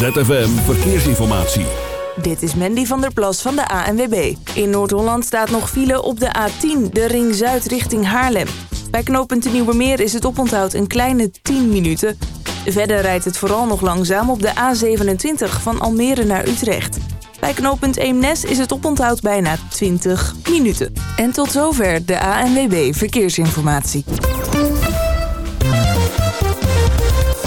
ZFM Verkeersinformatie. Dit is Mandy van der Plas van de ANWB. In Noord-Holland staat nog file op de A10, de Ring Zuid richting Haarlem. Bij knooppunt Nieuwe Meer is het oponthoud een kleine 10 minuten. Verder rijdt het vooral nog langzaam op de A27 van Almere naar Utrecht. Bij knooppunt Eemnes is het oponthoud bijna 20 minuten. En tot zover de ANWB Verkeersinformatie.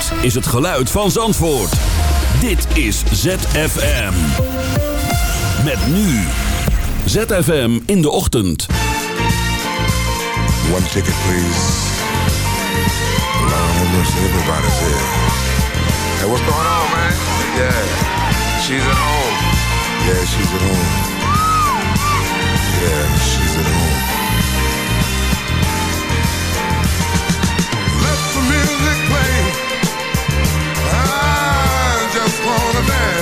Dit is het geluid van Zandvoort. Dit is ZFM. Met nu. ZFM in de ochtend. One ticket, please. Lord have mercy, everybody's here. Hey, what's going on, man? Yeah, she's at home. Yeah, she's at home. Yeah, she's at home.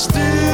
Still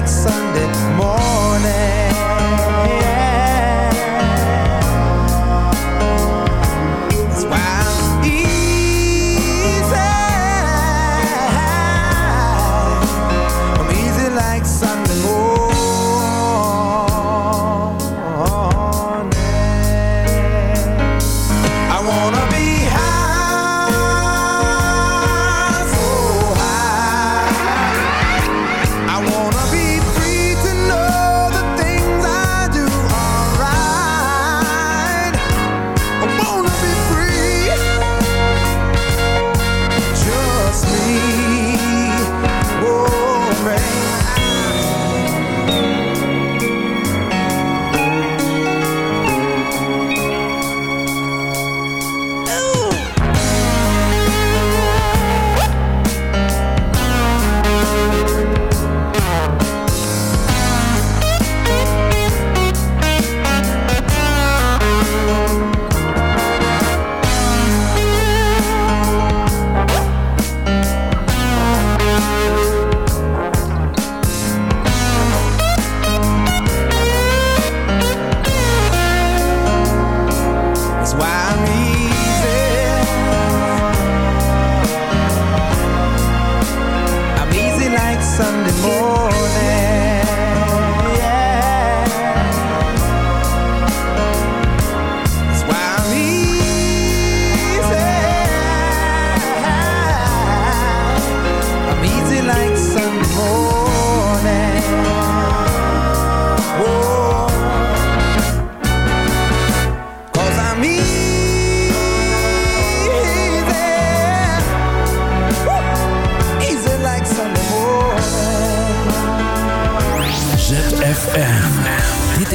I wanna be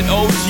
With OG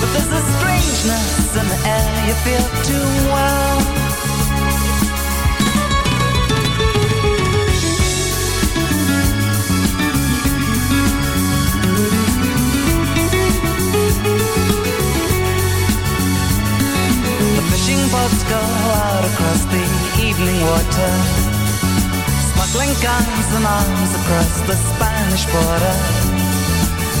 But there's a strangeness in the air you feel too well. The fishing boats go out across the evening water Smuggling guns and arms across the Spanish border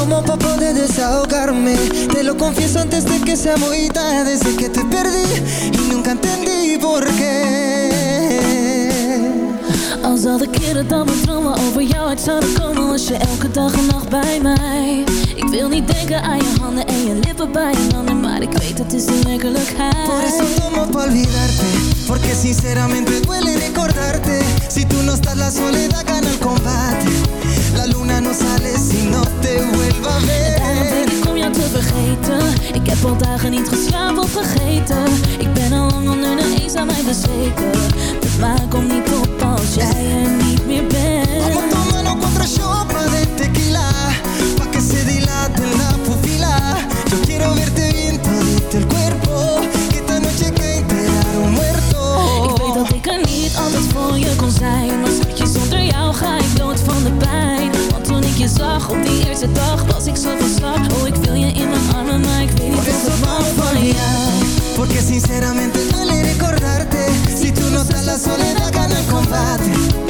Tomo pa' poder desahogarme. Te lo confieso antes de que sea muy tarde Desde que te perdí y nunca entendí por qué. Als al de keren dat mijn dromen over jou uit zouden komen Was je elke dag en nacht bij mij. Ik wil niet denken aan je handen en je lippen bij een ander Maar ik weet het is de werkelijkheid. Por eso tomo pa' olvidarte Porque sinceramente duele recordarte. Si tú no estás la soledad gana el combate. La luna no sale si no te vuelva a Daarom ver denk ik om jou te vergeten. Ik heb al dagen niet geslapen of vergeten. Ik ben al lang onder de eens aan mij bezweken. De maan komt niet op als jij er niet meer bent zijn. Maar schatje, zonder jou ga ik dood van de pijn. Want toen ik je zag op die eerste dag Was ik zo van Oh, ik wil je in mijn armen Maar ik weet niet eso ik van jou. Porque sinceramente duele recordarte. Si tú no estás la soledad gana el combate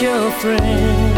your friend.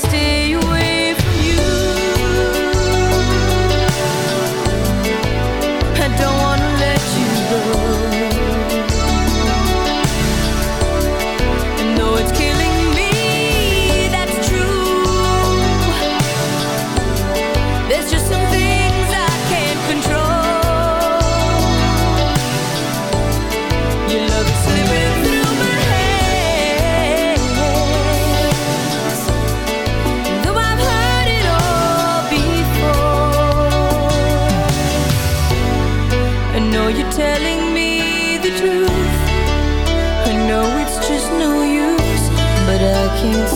Stay.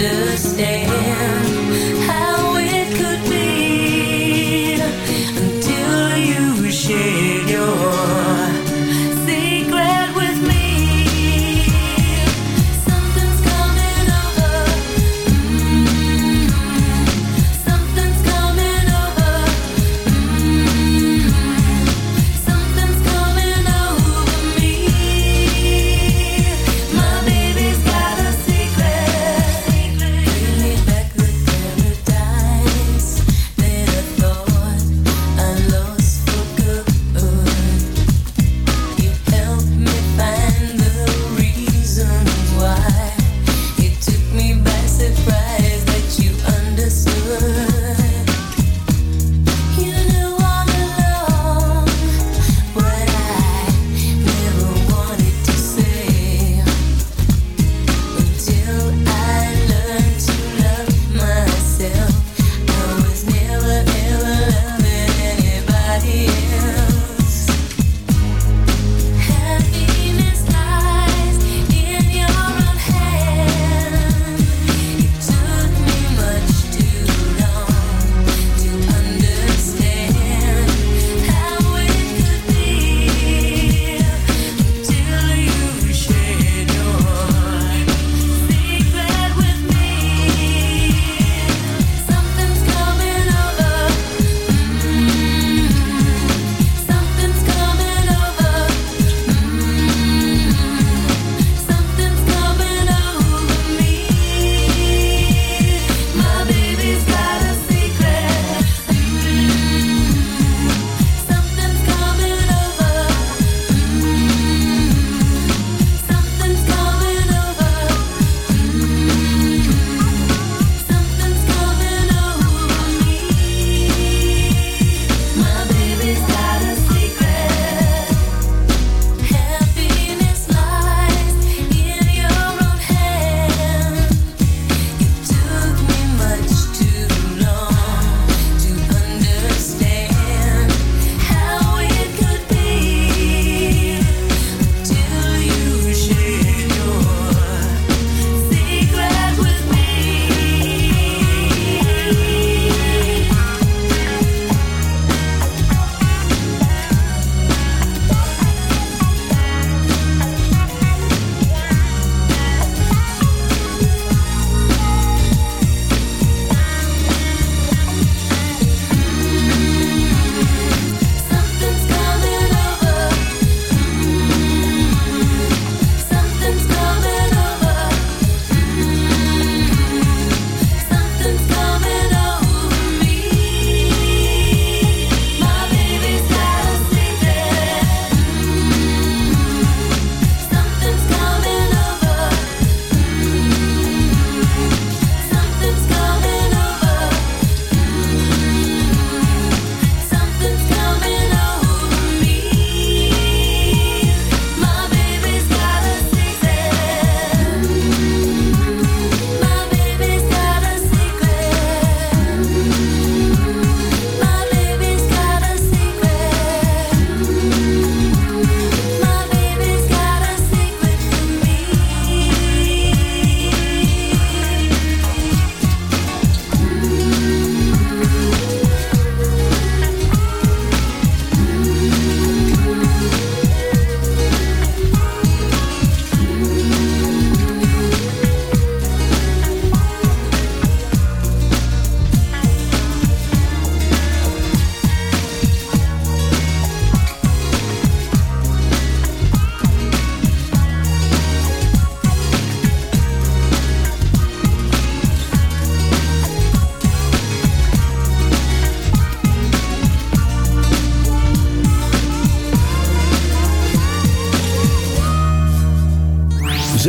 Understand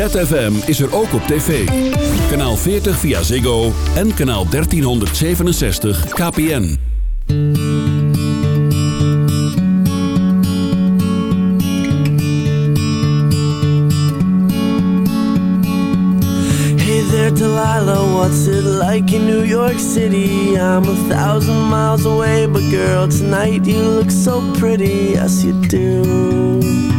ZFM is er ook op tv. Kanaal 40 via Ziggo en kanaal 1367 KPN. Hey there, Delilah, what's it like in New York City? I'm a thousand miles away, but girl, tonight you look so pretty, yes you do.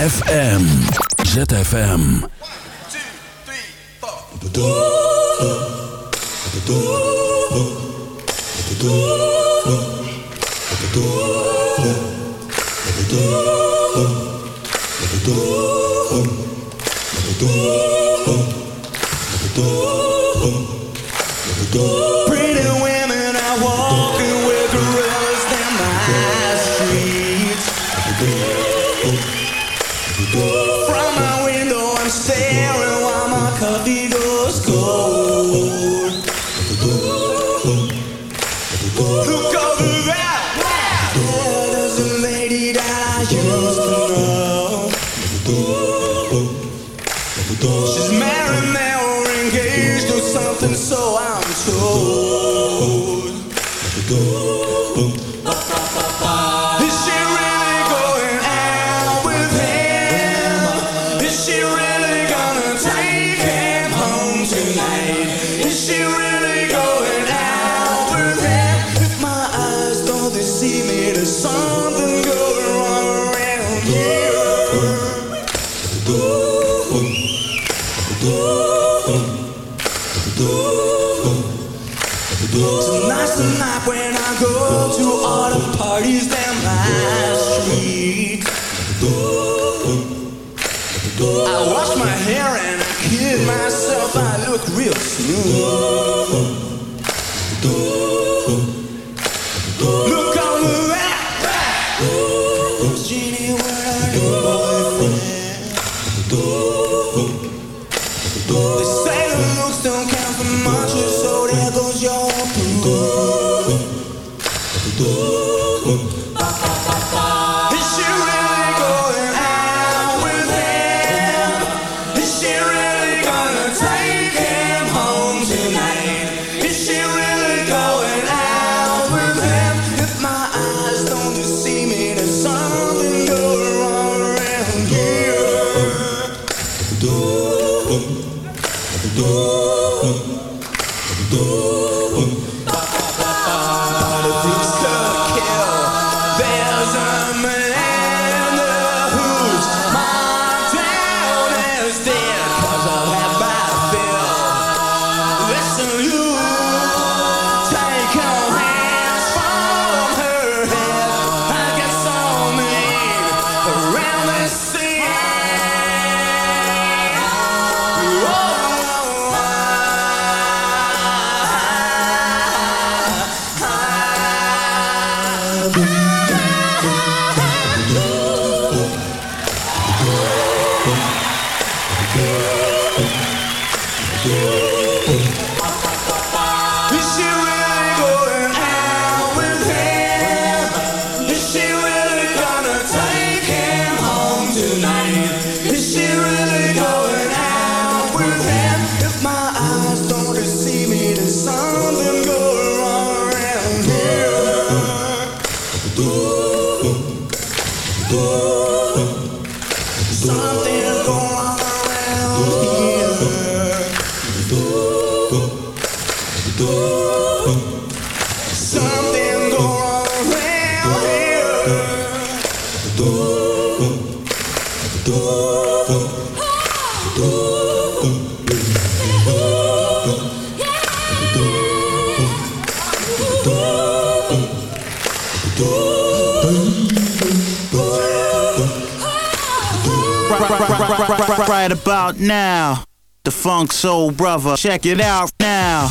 FM, ZFM. One, two, three, open. Right about now, the funk soul brother, check it out now.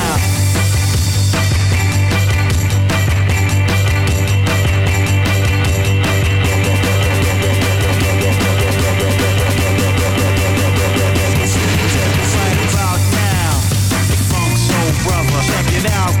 now.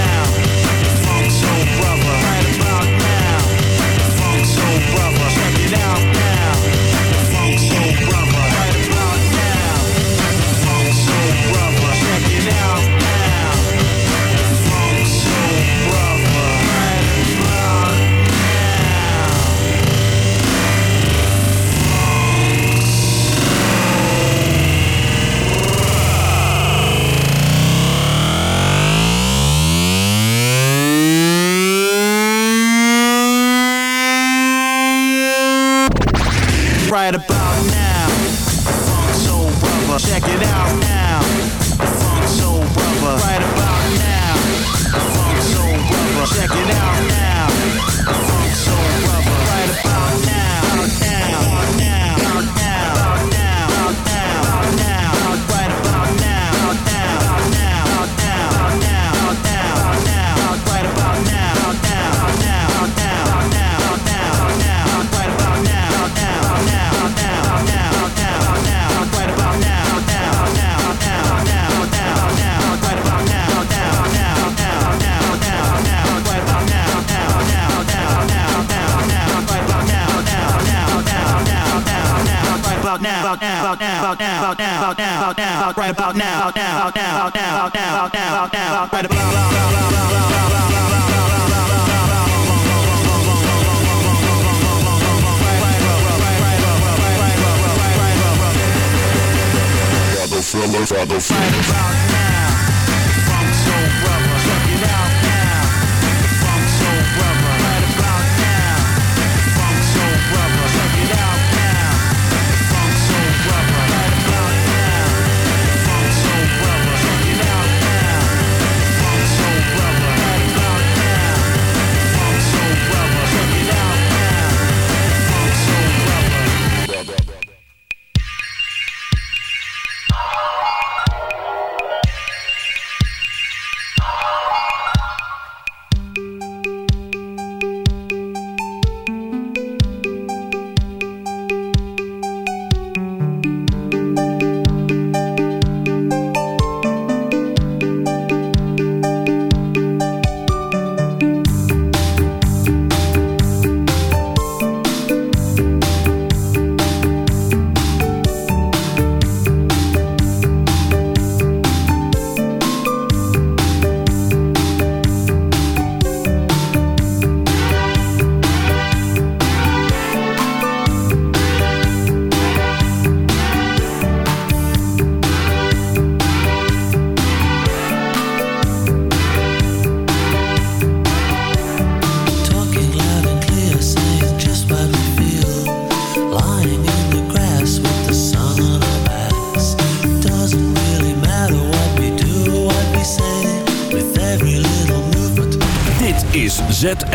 the love I go fight about now.